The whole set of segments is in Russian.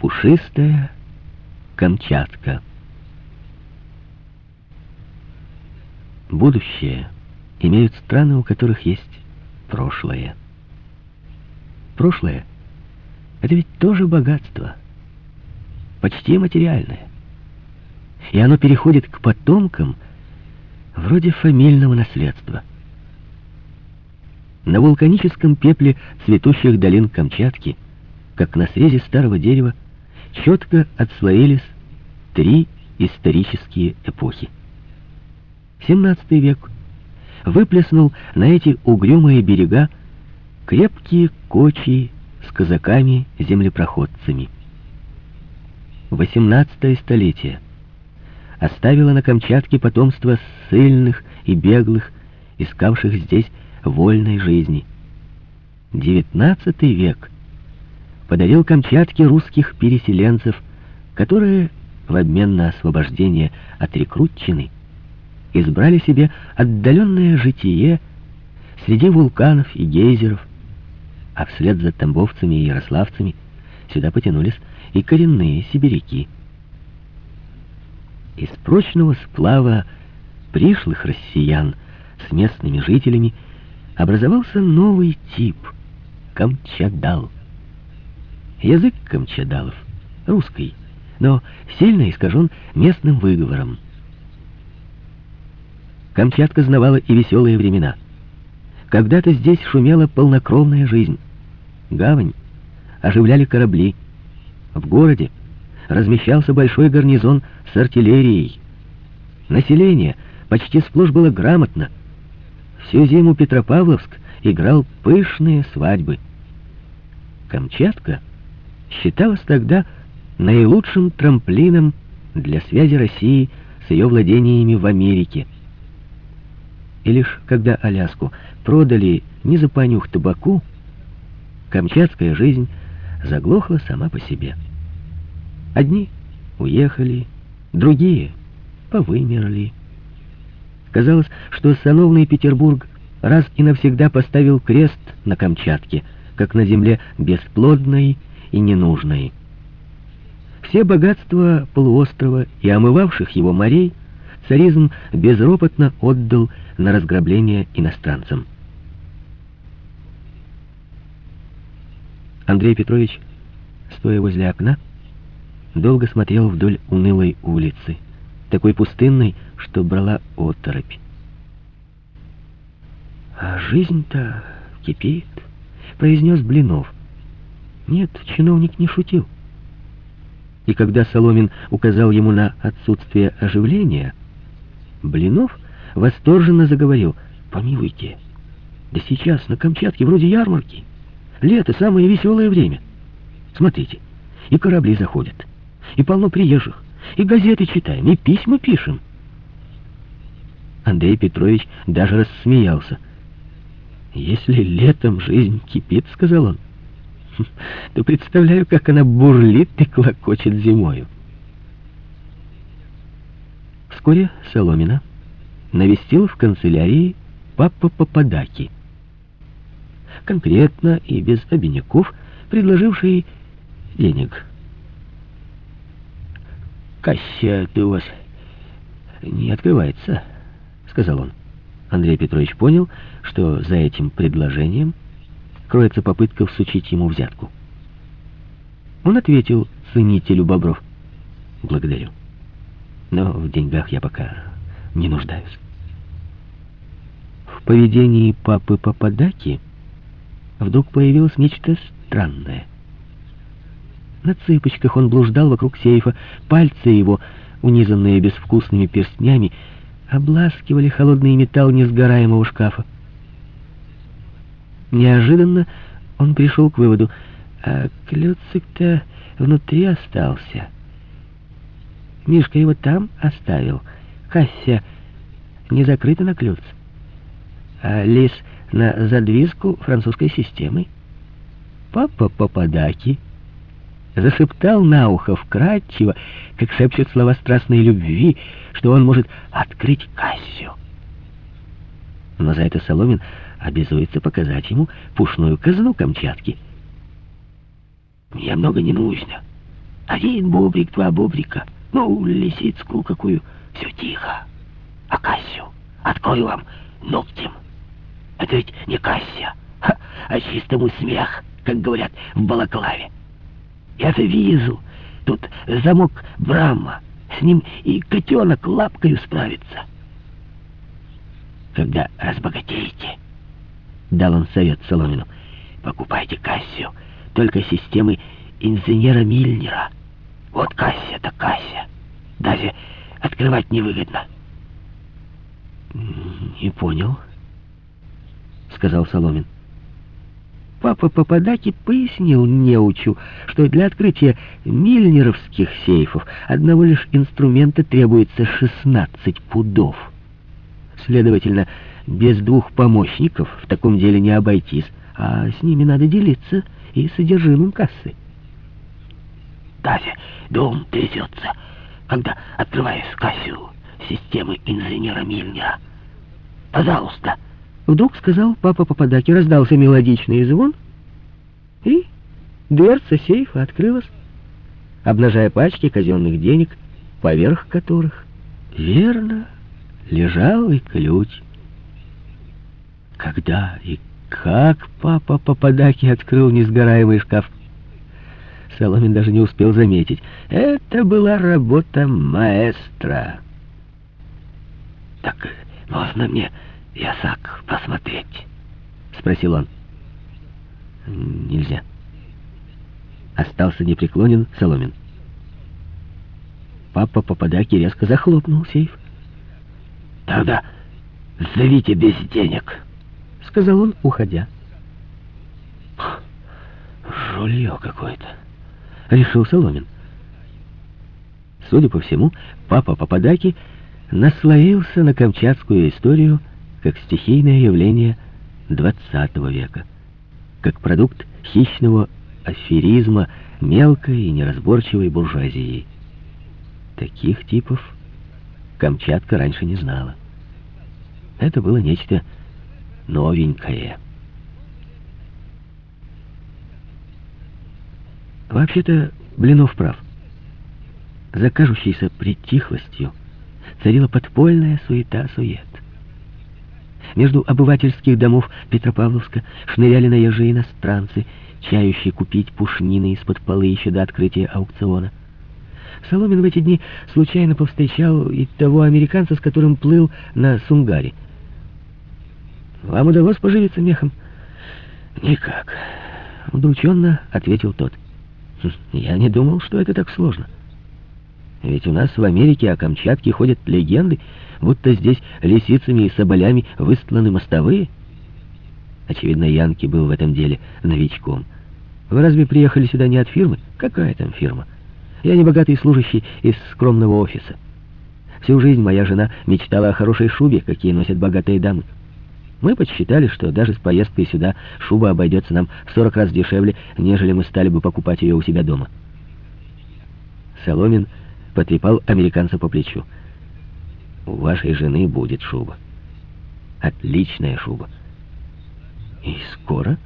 Пушистая Камчатка. Будущее имеют страны, у которых есть прошлое. Прошлое — это ведь тоже богатство, почти материальное. И оно переходит к потомкам вроде фамильного наследства. На вулканическом пепле цветущих долин Камчатки, как на срезе старого дерева, четко отслоились три исторические эпохи. 17 век выплеснул на эти угрюмые берега крепкие кочи с казаками-землепроходцами. 18 столетие оставило на Камчатке потомство сильных и беглых, искавших здесь вольной жизни. 19 век подарил Камчатке русских переселенцев, которые в обмен на освобождение от рекрутчины избрали себе отдаленное житие среди вулканов и гейзеров, а вслед за тамбовцами и ярославцами сюда потянулись и коренные сибиряки. Из прочного сплава пришлых россиян с местными жителями образовался новый тип — камчадал. Язык камчадалов русский, но сильно искажен местным выговором. Камчатка знавала и веселые времена. Когда-то здесь шумела полнокровная жизнь. Гавань оживляли корабли. В городе размещался большой гарнизон с артиллерией. Население почти сплошь было грамотно. Всю зиму Петропавловск играл пышные свадьбы. Камчатка считалась тогда наилучшим трамплином для связи России с ее владениями в Америке. И лишь когда Аляску продали не за понюх табаку, камчатская жизнь заглохла сама по себе. Одни уехали, другие повымерли. Казалось, что сановный Петербург раз и навсегда поставил крест на Камчатке, как на земле бесплодной и ненужной. Все богатства полуострова и омывавших его морей царизм безропотно отдал на разграбление иностранцам. Андрей Петрович, стоя возле окна, долго смотрел вдоль унылой улицы, такой пустынной, что брала оторопь. «А жизнь-то кипит», — произнес Блинов. Нет, чиновник не шутил. И когда Соломин указал ему на отсутствие оживления, Блинов восторженно заговорил. «Помилуйте, да сейчас на Камчатке вроде ярмарки. Лето — самое веселое время. Смотрите, и корабли заходят, и полно приезжих, и газеты читаем, и письма пишем». Андрей Петрович даже рассмеялся. «Если летом жизнь кипит, — сказал он, — то представляю, как она бурлит и клокочет зимою». Вскоре Соломина навестил в канцелярии папа Пападаки. Конкретно и без обиняков, предложивший денег. «Касса-то у вас не открывается», — сказал он. Андрей Петрович понял, что за этим предложением кроется попытка всучить ему взятку. Он ответил ценителю бобров. «Благодарю. Но в деньгах я пока не нуждаюсь» поведении папы Пападаки вдруг появилось нечто странное. На цыпочках он блуждал вокруг сейфа, пальцы его, унизанные безвкусными перстнями, обласкивали холодный металл несгораемого шкафа. Неожиданно он пришел к выводу, а клюцик-то внутри остался. Мишка его там оставил. Кася не закрыта на клюц а лис на задвижку французской системы. Папа Пападаки зашептал на ухо вкрадчиво, как шепчет слова страстной любви, что он может открыть Кассию. Но за это Соломин обязуется показать ему пушную казну Камчатки. «Мне много не нужно», Один бубрик, два бубрика. Ну, лисицку какую. Все тихо. А Кассию открою вам ногтем. Это ведь не Кассия, а чистому смех, как говорят в Балаклаве. Я-то вижу, тут замок Брахма, с ним и котенок лапкою справится. Когда разбогатеете, дал он совет Соломину, покупайте Кассию, только системы инженера Мильнера. Вот Кассия-то Кассия. Даже открывать невыгодно. «Не понял», — сказал Соломин. Папа Попадаки пояснил неучу, что для открытия мильнеровских сейфов одного лишь инструмента требуется 16 пудов. Следовательно, без двух помощников в таком деле не обойтись, а с ними надо делиться и содержимым кассы. Даже дом трясется, когда открываешь кассу системы инженера Мильнера. Пожалуйста. Вдруг сказал папа Попадаки, раздался мелодичный звон, и дверца сейфа открылась, обнажая пачки казенных денег, поверх которых, верно, лежал и ключ. Когда и как папа Попадаки открыл несгораемый шкаф, Соломин даже не успел заметить. Это была работа маэстро. «Так можно мне ясак посмотреть?» — спросил он. «Нельзя». Остался непреклонен Соломин. Папа Попадаки резко захлопнул сейф. «Тогда зовите без денег», — сказал он, уходя. «Жулье какое-то», — решил Соломин. Судя по всему, папа Попадаки наслоился на камчатскую историю как стихийное явление XX века, как продукт хищного аферизма мелкой и неразборчивой буржуазии. Таких типов Камчатка раньше не знала. Это было нечто новенькое. Вообще-то Блинов прав. За кажущейся притихлостью царила подпольная суета-сует. Между обывательских домов Петропавловска шныряли наезжие иностранцы, чающие купить пушнины из-под полы еще до открытия аукциона. Соломин в эти дни случайно повстречал и того американца, с которым плыл на Сунгаре. «Вам удалось поживиться мехом?» «Никак», — удрученно ответил тот. «Хм, «Я не думал, что это так сложно». Ведь у нас в Америке о Камчатке ходят легенды, будто здесь лисицами и соболями выстланы мостовые. Очевидно, Янки был в этом деле новичком. Вы разве приехали сюда не от фирмы? Какая там фирма? Я не богатый служащий из скромного офиса. Всю жизнь моя жена мечтала о хорошей шубе, какие носят богатые дамы. Мы подсчитали, что даже с поездкой сюда шуба обойдется нам в 40 раз дешевле, нежели мы стали бы покупать ее у себя дома. Соломин потрепал американца по плечу. «У вашей жены будет шуба. Отличная шуба. И скоро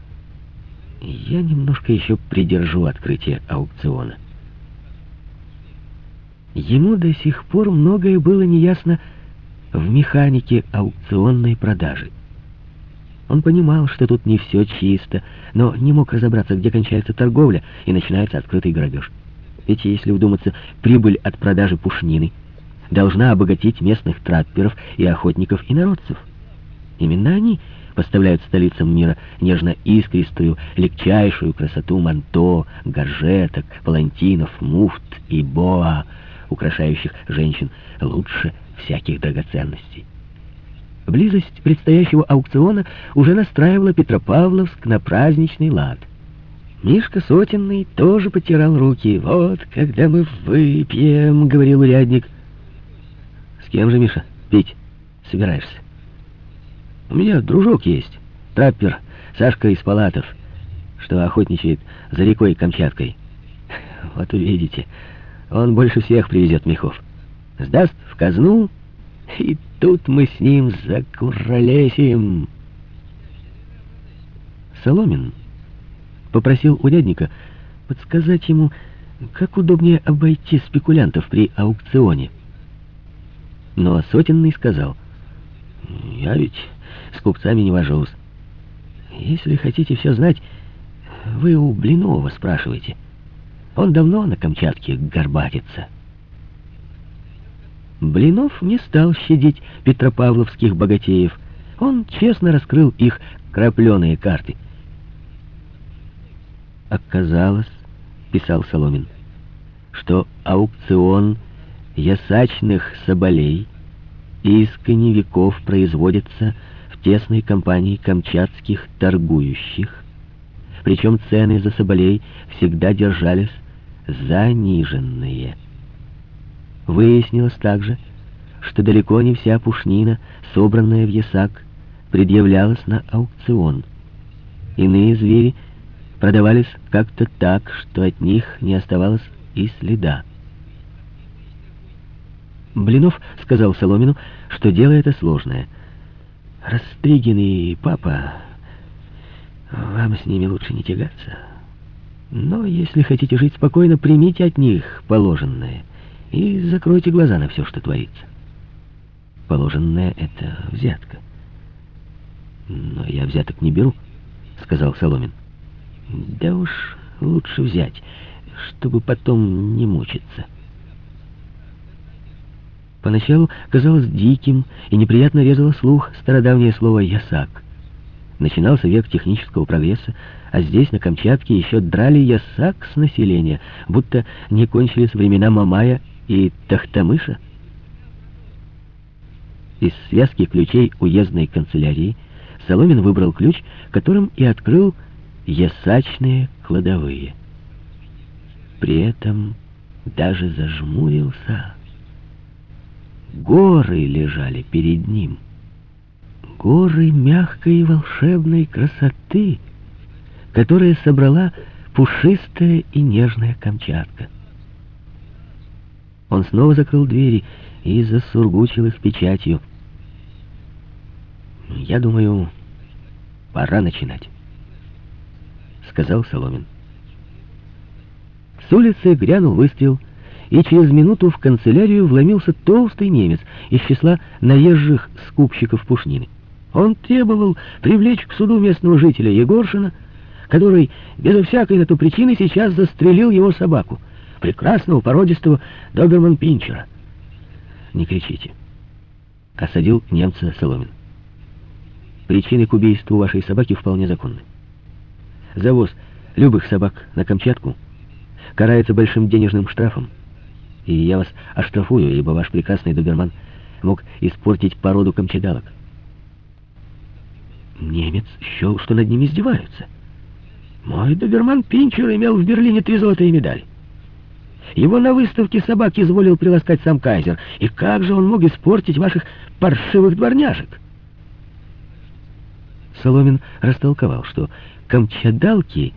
я немножко еще придержу открытие аукциона». Ему до сих пор многое было неясно в механике аукционной продажи. Он понимал, что тут не все чисто, но не мог разобраться, где кончается торговля и начинается открытый грабеж. Ведь, если вдуматься, прибыль от продажи пушнины должна обогатить местных трапперов и охотников и народцев. Именно они поставляют столицам мира нежно-искристую, легчайшую красоту манто, горжеток, палантинов, муфт и боа, украшающих женщин лучше всяких драгоценностей. Близость предстоящего аукциона уже настраивала Петропавловск на праздничный лад. Мишка Сотенный тоже потирал руки. «Вот, когда мы выпьем», — говорил урядник. «С кем же, Миша, пить собираешься?» «У меня дружок есть, траппер Сашка из Палатов, что охотничает за рекой Камчаткой. Вот увидите, он больше всех привезет мехов. Сдаст в казну, и тут мы с ним закуролесим». Соломин попросил урядника подсказать ему, как удобнее обойти спекулянтов при аукционе. Но Сотенный сказал, «Я ведь с купцами не вожусь. Если хотите все знать, вы у Блинова спрашиваете. Он давно на Камчатке горбатится». Блинов не стал щадить петропавловских богатеев. Он честно раскрыл их крапленые карты. Оказалось, писал Соломин, что аукцион ясачных соболей из коневиков производится в тесной компании камчатских торгующих, причем цены за соболей всегда держались заниженные. Выяснилось также, что далеко не вся пушнина, собранная в ясак, предъявлялась на аукцион. Иные звери — продавались как-то так, что от них не оставалось и следа. Блинов сказал Соломину, что дело это сложное. «Растригин и папа, вам с ними лучше не тягаться. Но если хотите жить спокойно, примите от них положенное и закройте глаза на все, что творится. Положенное — это взятка. Но я взяток не беру», — сказал Соломин. Да уж лучше взять, чтобы потом не мучиться. Поначалу казалось диким и неприятно резало слух стародавнее слово «ясак». Начинался век технического прогресса, а здесь, на Камчатке, еще драли ясак с населения, будто не кончились времена Мамая и Тахтамыша. Из связки ключей уездной канцелярии Соломин выбрал ключ, которым и открыл ясачные кладовые. При этом даже зажмурился. Горы лежали перед ним. Горы мягкой и волшебной красоты, которые собрала пушистая и нежная Камчатка. Он снова закрыл двери и засургучил их печатью. «Я думаю, пора начинать» сказал Соломин. С улицы грянул выстрел, и через минуту в канцелярию вломился толстый немец из числа наезжих скупщиков пушнины. Он требовал привлечь к суду местного жителя Егоршина, который безо всякой на то причины сейчас застрелил его собаку, прекрасного породистого доберман-пинчера. «Не кричите», — осадил немца Соломин. «Причины к убийству вашей собаки вполне законны. Завоз любых собак на Камчатку карается большим денежным штрафом. И я вас оштрафую, ибо ваш прекрасный доберман мог испортить породу камчадалок. Немец счел, что над ним издеваются. Мой доберман Пинчер имел в Берлине три золотые медали. Его на выставке собак изволил приласкать сам кайзер. И как же он мог испортить ваших паршивых дворняжек? Соломин растолковал, что камчадалки,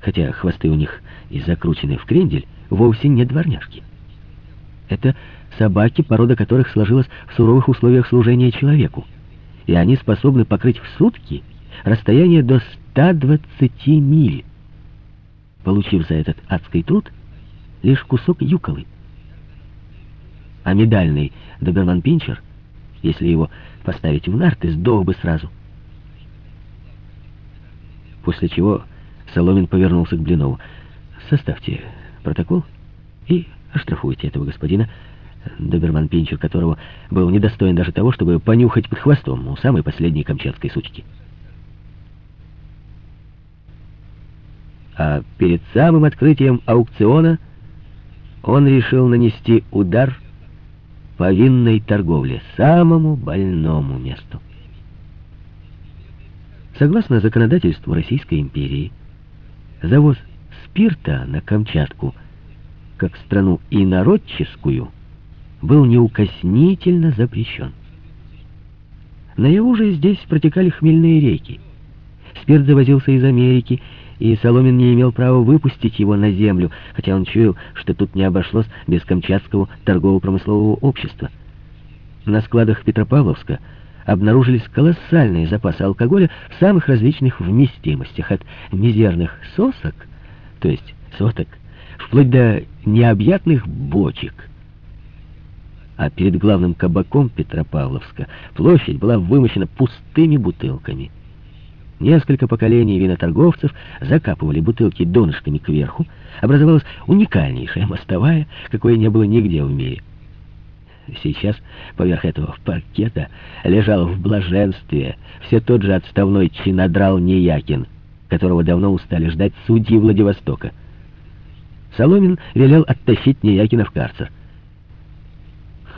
хотя хвосты у них и закручены в крендель, вовсе не дворняжки. Это собаки, порода которых сложилась в суровых условиях служения человеку, и они способны покрыть в сутки расстояние до 120 миль, получив за этот адский труд лишь кусок юколы. А медальный доберман-пинчер, если его поставить в нарты, сдох бы сразу — После чего Соломин повернулся к Блинову. «Составьте протокол и оштрафуйте этого господина, доберман Пинчер которого был недостоин даже того, чтобы понюхать под хвостом у самой последней камчатской сучки». А перед самым открытием аукциона он решил нанести удар по винной торговле, самому больному месту. Согласно законодательству Российской империи, завоз спирта на Камчатку, как страну инородческую, был неукоснительно запрещен. Наяву же здесь протекали хмельные реки. Спирт завозился из Америки, и Соломин не имел права выпустить его на землю, хотя он чуял, что тут не обошлось без Камчатского торгово-промыслового общества. На складах Петропавловска обнаружились колоссальные запасы алкоголя в самых различных вместимостях, от мизерных сосок, то есть соток, вплоть до необъятных бочек. А перед главным кабаком Петропавловска площадь была вымощена пустыми бутылками. Несколько поколений виноторговцев закапывали бутылки донышками кверху, образовалась уникальнейшая мостовая, какой не было нигде в мире. Сейчас поверх этого паркета лежал в блаженстве все тот же отставной чинодрал Неякин, которого давно устали ждать судьи Владивостока. Соломин велел оттащить Неякина в карцер.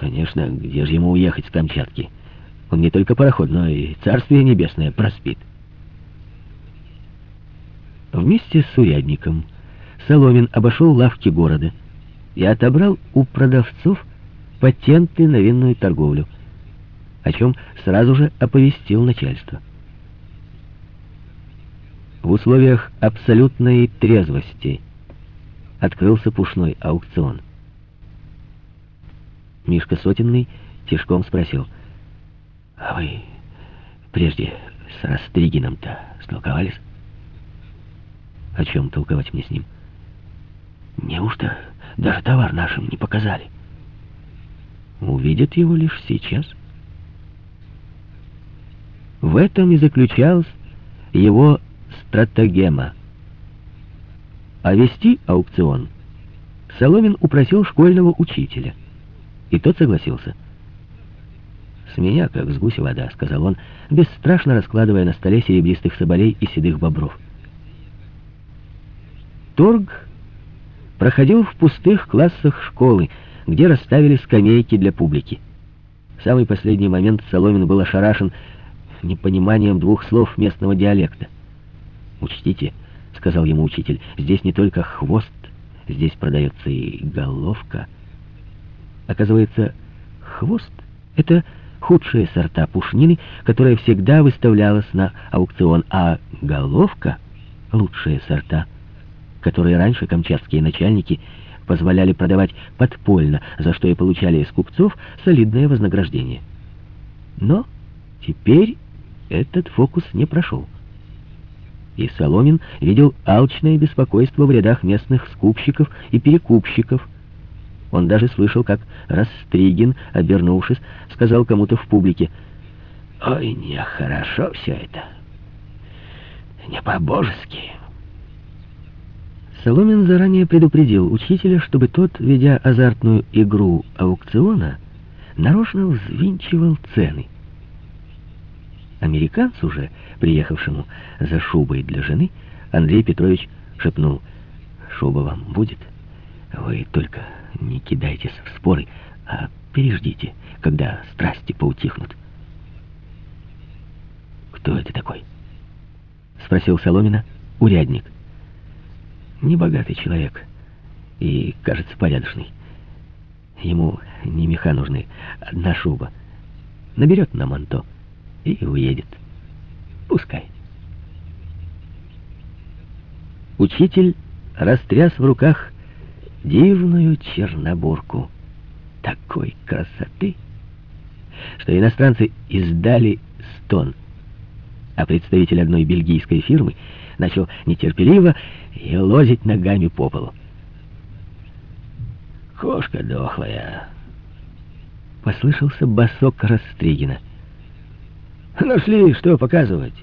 Конечно, где же ему уехать с Камчатки? Он не только пароход, но и Царствие Небесное проспит. Вместе с урядником Соломин обошел лавки города и отобрал у продавцов патенты на винную торговлю, о чем сразу же оповестил начальство. В условиях абсолютной трезвости открылся пушной аукцион. Мишка Сотенный тишком спросил, «А вы прежде с Растригином-то столковались?» «О чем толковать мне с ним?» «Неужто даже товар нашим не показали?» увидят его лишь сейчас. В этом и заключалась его стратегема. А вести аукцион Соломин упросил школьного учителя, и тот согласился. «С меня, как с гуся вода», — сказал он, бесстрашно раскладывая на столе серебристых соболей и седых бобров. Торг проходил в пустых классах школы, где расставили скамейки для публики. В самый последний момент Соломин был ошарашен непониманием двух слов местного диалекта. «Учтите», — сказал ему учитель, — «здесь не только хвост, здесь продается и головка». Оказывается, хвост — это худшие сорта пушнины, которая всегда выставлялась на аукцион, а головка — лучшие сорта, которые раньше камчатские начальники — позволяли продавать подпольно, за что и получали из купцов солидное вознаграждение. Но теперь этот фокус не прошел. И Соломин видел алчное беспокойство в рядах местных скупщиков и перекупщиков. Он даже слышал, как Растригин, обернувшись, сказал кому-то в публике, «Ой, нехорошо все это, не по-божески». Соломин заранее предупредил учителя, чтобы тот, ведя азартную игру аукциона, нарочно взвинчивал цены. Американцу же, приехавшему за шубой для жены, Андрей Петрович шепнул, «Шуба вам будет? Вы только не кидайтесь в споры, а переждите, когда страсти поутихнут». «Кто это такой?» — спросил Соломина урядник небогатый человек и, кажется, порядочный. Ему не меха нужны, одна шуба. Наберет на манто и уедет. Пускай. Учитель растряс в руках дивную чернобурку такой красоты, что иностранцы издали стон, а представитель одной бельгийской фирмы начал нетерпеливо и лозить ногами по полу. «Кошка дохлая!» Послышался босок Растригина. «Нашли, что показывать!»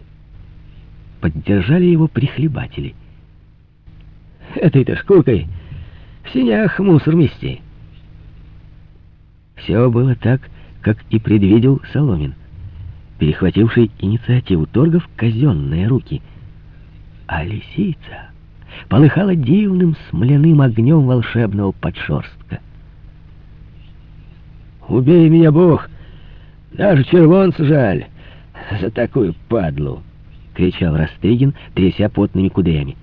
Поддержали его прихлебатели. «Этой-то шкуркой в синях мусор мести!» Все было так, как и предвидел Соломин, перехвативший инициативу торгов казенные руки. А лисица полыхала дивным смоляным огнем волшебного подшерстка. «Убей меня, Бог! Даже червонца жаль за такую падлу!» — кричал Растригин, тряся потными кудрями.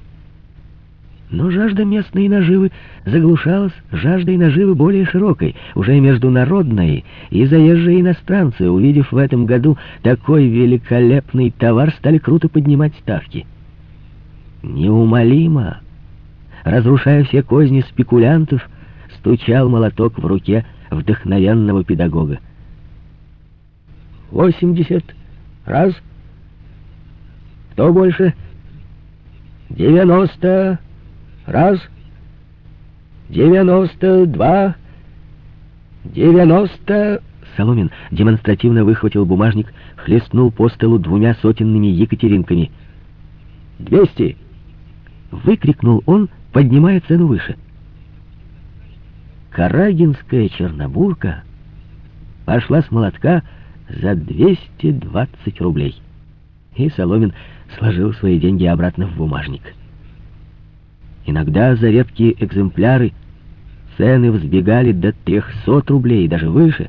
Но жажда местной наживы заглушалась жаждой наживы более широкой, уже международной, и заезжие иностранцы, увидев в этом году такой великолепный товар, стали круто поднимать ставки — Неумолимо, разрушая все козни спекулянтов, стучал молоток в руке вдохновенного педагога. «Восемьдесят раз. Кто больше? Девяносто раз. девяносто два, девяносто...» Соломин демонстративно выхватил бумажник, хлестнул по столу двумя сотенными екатеринками. «Двести!» — выкрикнул он, поднимая цену выше. Карагинская чернобурка пошла с молотка за 220 рублей. И Соломин сложил свои деньги обратно в бумажник. Иногда за редкие экземпляры цены взбегали до 300 рублей, даже выше.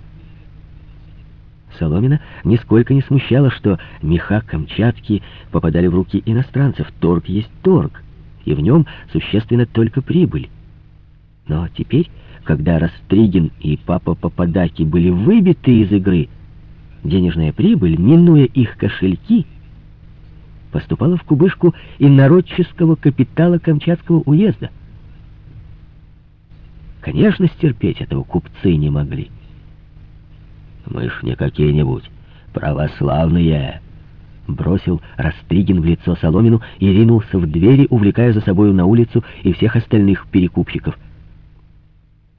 Соломина нисколько не смущало, что меха Камчатки попадали в руки иностранцев. Торг есть торг, и в нем существенно только прибыль. Но теперь, когда Растригин и папа Попадаки были выбиты из игры, денежная прибыль, минуя их кошельки, поступала в кубышку инородческого капитала Камчатского уезда. Конечно, стерпеть этого купцы не могли. «Мы ж не какие-нибудь православные!» Бросил Растригин в лицо Соломину и ринулся в двери, увлекая за собою на улицу и всех остальных перекупщиков.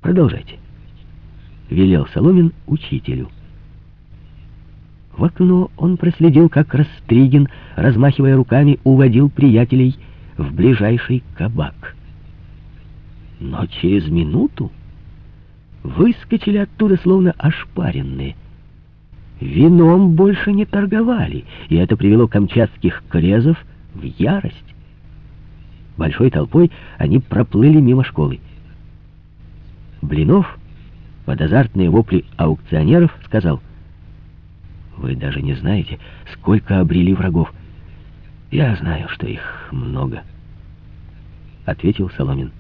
«Продолжайте», — велел Соломин учителю. В окно он проследил, как Растригин, размахивая руками, уводил приятелей в ближайший кабак. Но через минуту выскочили оттуда словно ошпаренные. Вином больше не торговали, и это привело камчатских крезов в ярость. Большой толпой они проплыли мимо школы. Блинов, под азартные вопли аукционеров, сказал, «Вы даже не знаете, сколько обрели врагов. Я знаю, что их много», — ответил Соломин.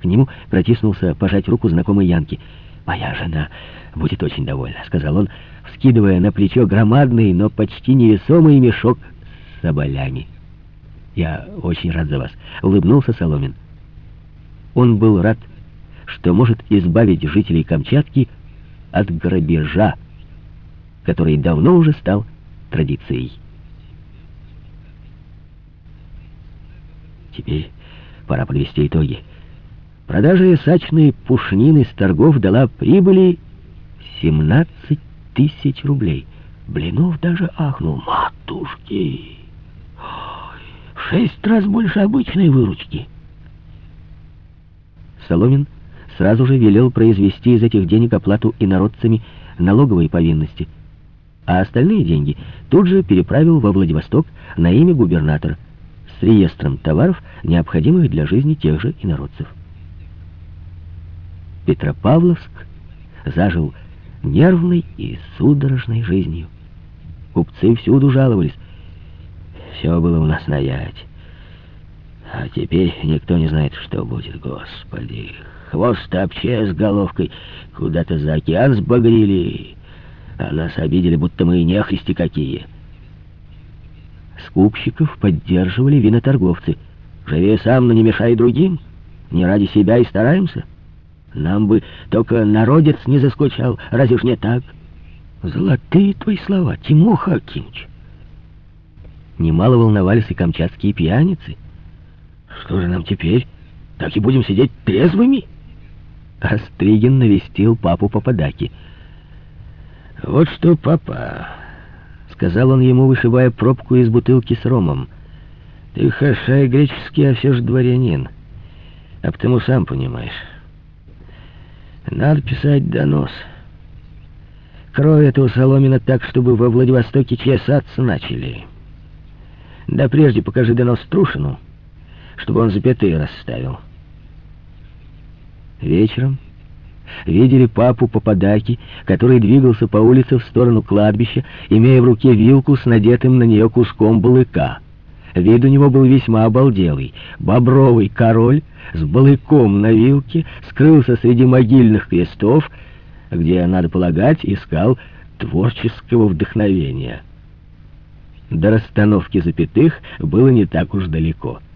К нему протиснулся пожать руку знакомый Янки. «Моя жена будет очень довольна», — сказал он, вскидывая на плечо громадный, но почти невесомый мешок с соболями. «Я очень рад за вас», — улыбнулся Соломин. Он был рад, что может избавить жителей Камчатки от грабежа, который давно уже стал традицией. Теперь пора подвести итоги. Продажа сачной пушнины с торгов дала прибыли 17 тысяч рублей. Блинов даже ахнул. Матушки! Шесть раз больше обычной выручки. Соломин сразу же велел произвести из этих денег оплату инородцами налоговой повинности, а остальные деньги тут же переправил во Владивосток на имя губернатора с реестром товаров, необходимых для жизни тех же инородцев. Петропавловск зажил нервной и судорожной жизнью. Купцы всюду жаловались. Все было у нас наять. А теперь никто не знает, что будет, господи. Хвост обче с головкой куда-то за океан сбагрили, а нас обидели, будто мы и нехристи какие. Скупщиков поддерживали виноторговцы. Живи сам, но не мешай другим. Не ради себя и стараемся. Нам бы только народец не заскучал, разве ж не так? Золотые твои слова, Тимоха Акимович. Немало волновались и камчатские пьяницы. Что же нам теперь? Так и будем сидеть трезвыми? Остригин навестил папу Попадаки. «Вот что, папа», — сказал он ему, вышибая пробку из бутылки с ромом, — «ты хашай греческий, а все же дворянин, а потому сам понимаешь». Надо писать донос. Крой этого Соломина так, чтобы во Владивостоке чесаться начали. Да прежде покажи донос Трушину, чтобы он запятые расставил. Вечером видели папу Попадаки, который двигался по улице в сторону кладбища, имея в руке вилку с надетым на нее куском балыка. Вид у него был весьма обалделый. Бобровый король с балыком на вилке скрылся среди могильных крестов, где, надо полагать, искал творческого вдохновения. До расстановки запятых было не так уж далеко —